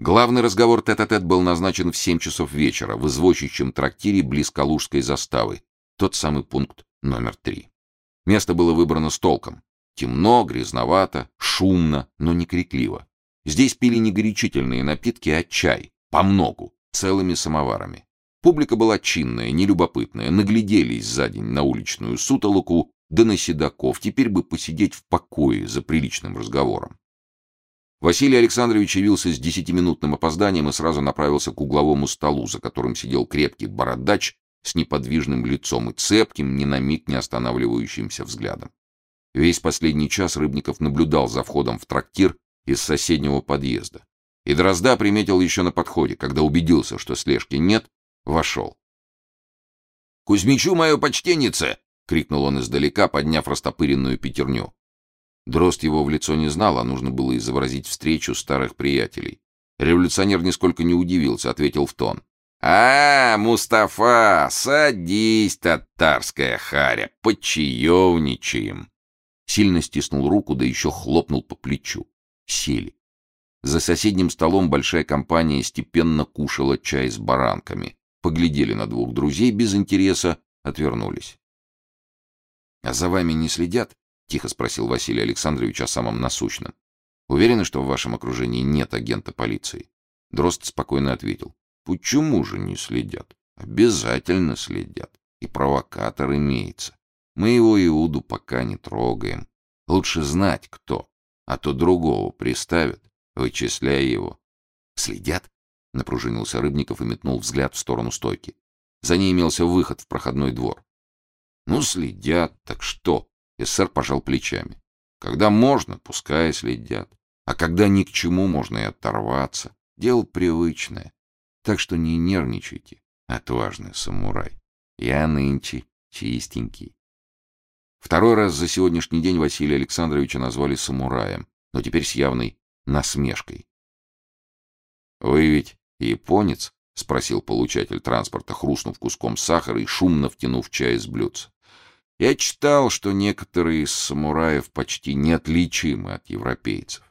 Главный разговор тет-а-тет был назначен в 7 часов вечера в извозчичьем трактире близ Калужской заставы, тот самый пункт номер три. Место было выбрано с толком. Темно, грязновато, шумно, но не крикливо. Здесь пили не горячительные напитки, а чай, по многу, целыми самоварами. Публика была чинная, нелюбопытная, нагляделись за день на уличную сутолоку, да на седаков, теперь бы посидеть в покое за приличным разговором. Василий Александрович явился с десятиминутным опозданием и сразу направился к угловому столу, за которым сидел крепкий бородач с неподвижным лицом и цепким, ни на миг не останавливающимся взглядом. Весь последний час Рыбников наблюдал за входом в трактир из соседнего подъезда. И Дрозда приметил еще на подходе, когда убедился, что слежки нет, вошел. «Кузьмичу мое почтеннице!» — крикнул он издалека, подняв растопыренную пятерню. Дрозд его в лицо не знал, а нужно было изобразить встречу старых приятелей. Революционер нисколько не удивился, ответил в тон. «А, Мустафа, садись, татарская харя, почаевничаем!» Сильно стиснул руку, да еще хлопнул по плечу. Сели. За соседним столом большая компания степенно кушала чай с баранками. Поглядели на двух друзей без интереса, отвернулись. «А за вами не следят?» — тихо спросил Василий Александрович о самом насущном. «Уверены, что в вашем окружении нет агента полиции?» Дрозд спокойно ответил. «Почему же не следят? Обязательно следят. И провокатор имеется. Мы его Иуду пока не трогаем. Лучше знать, кто, а то другого приставят, вычисляя его. Следят? Напружинился Рыбников и метнул взгляд в сторону стойки. За ней имелся выход в проходной двор. Ну, следят, так что? Эссер пожал плечами. Когда можно, пускай следят. А когда ни к чему, можно и оторваться. Дело привычное. Так что не нервничайте, отважный самурай. Я нынче чистенький. Второй раз за сегодняшний день Василия Александровича назвали самураем, но теперь с явной насмешкой. «Вы ведь японец?» — спросил получатель транспорта, хрустнув куском сахара и шумно втянув чай из блюдца. «Я читал, что некоторые из самураев почти неотличимы от европейцев.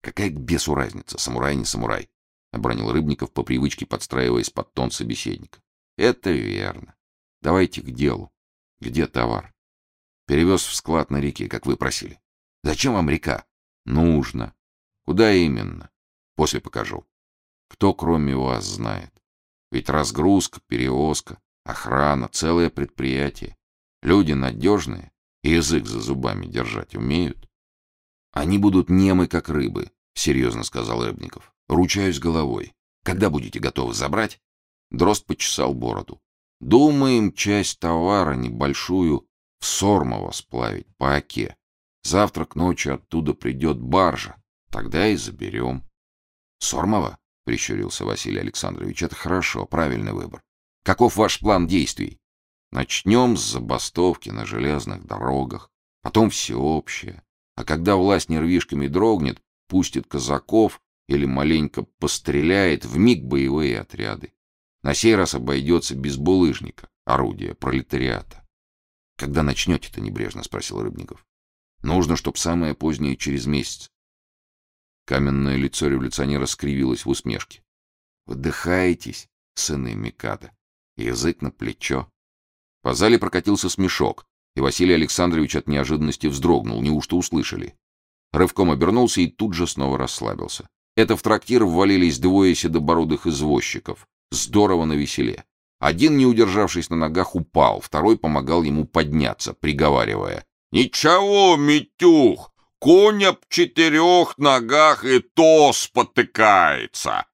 Какая к бесу разница, самурай не самурай?» — обронил Рыбников по привычке, подстраиваясь под тон собеседника. «Это верно. Давайте к делу. Где товар?» Перевез в склад на реке, как вы просили. Зачем вам река? Нужно. Куда именно? После покажу. Кто кроме вас знает? Ведь разгрузка, перевозка, охрана, целое предприятие. Люди надежные и язык за зубами держать умеют. Они будут немы, как рыбы, серьезно сказал Рыбников. Ручаюсь головой. Когда будете готовы забрать? Дрозд почесал бороду. Думаем, часть товара, небольшую, в Сормово сплавить по оке. Завтра к ночи оттуда придет баржа. Тогда и заберем. Сормово? — прищурился Василий Александрович. Это хорошо, правильный выбор. Каков ваш план действий? Начнем с забастовки на железных дорогах, потом всеобщее. А когда власть нервишками дрогнет, пустит казаков или маленько постреляет, в миг боевые отряды. На сей раз обойдется без булыжника, орудия пролетариата. Когда начнете-то, небрежно спросил Рыбников. Нужно, чтоб самое позднее через месяц. Каменное лицо революционера скривилось в усмешке. Вдыхаетесь, сыны Микада. Язык на плечо. По зале прокатился смешок, и Василий Александрович от неожиданности вздрогнул, неужто услышали. Рывком обернулся и тут же снова расслабился. Это в трактир ввалились двое седобородых извозчиков. Здорово навеселе. Один, не удержавшись на ногах, упал, второй помогал ему подняться, приговаривая. «Ничего, Митюх, конь об четырех ногах и то спотыкается!»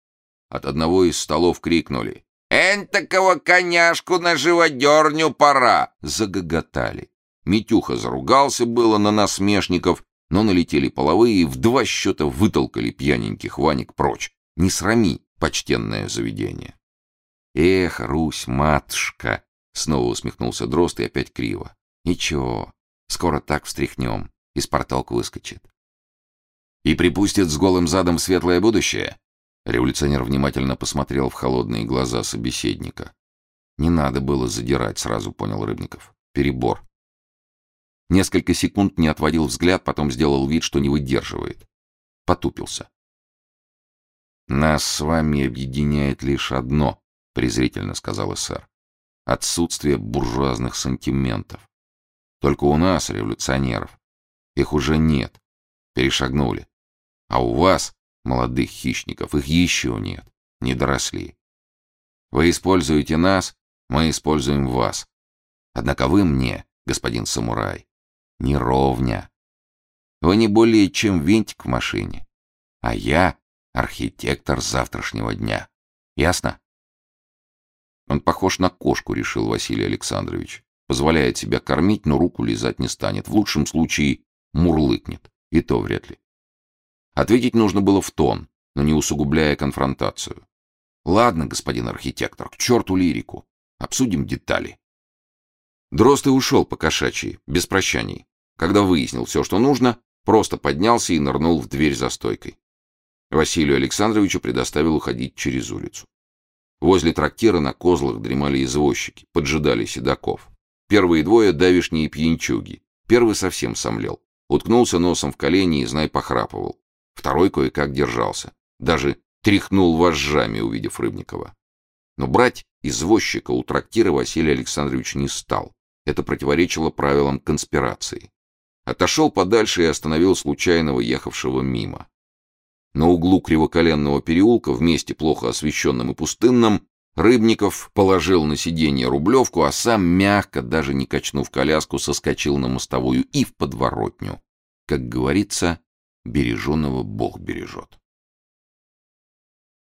От одного из столов крикнули. «Энтакого коняшку на живодерню пора!» Загоготали. Митюха заругался было на насмешников, но налетели половые и в два счета вытолкали пьяненьких Ваник прочь. Не срами почтенное заведение. «Эх, Русь, матушка!» — снова усмехнулся Дрозд и опять криво. «Ничего, скоро так встряхнем, из порталка выскочит». «И припустит с голым задом светлое будущее?» Революционер внимательно посмотрел в холодные глаза собеседника. «Не надо было задирать», — сразу понял Рыбников. «Перебор». Несколько секунд не отводил взгляд, потом сделал вид, что не выдерживает. Потупился. «Нас с вами объединяет лишь одно», — презрительно сказал сэр. «Отсутствие буржуазных сантиментов. Только у нас, революционеров, их уже нет. Перешагнули. А у вас, молодых хищников, их еще нет. Не доросли. Вы используете нас, мы используем вас. Однако вы мне, господин самурай, не ровня. Вы не более чем винтик в машине. А я архитектор завтрашнего дня. Ясно? Он похож на кошку, решил Василий Александрович. Позволяет себя кормить, но руку лизать не станет. В лучшем случае мурлыкнет. И то вряд ли. Ответить нужно было в тон, но не усугубляя конфронтацию. Ладно, господин архитектор, к черту лирику. Обсудим детали. Дрозд и ушел по кошачьи, без прощаний. Когда выяснил все, что нужно, просто поднялся и нырнул в дверь за стойкой. Василию Александровичу предоставил уходить через улицу. Возле трактира на козлах дремали извозчики, поджидали седаков. Первые двое — давишние пьянчуги. Первый совсем сомлел. Уткнулся носом в колени и, знай, похрапывал. Второй кое-как держался. Даже тряхнул вожжами, увидев Рыбникова. Но брать извозчика у трактира Василий Александрович не стал. Это противоречило правилам конспирации. Отошел подальше и остановил случайного ехавшего мимо. На углу кривоколенного переулка, в месте плохо освещенном и пустынном, Рыбников положил на сиденье рублевку, а сам, мягко, даже не качнув коляску, соскочил на мостовую и в подворотню. Как говорится, береженого Бог бережет.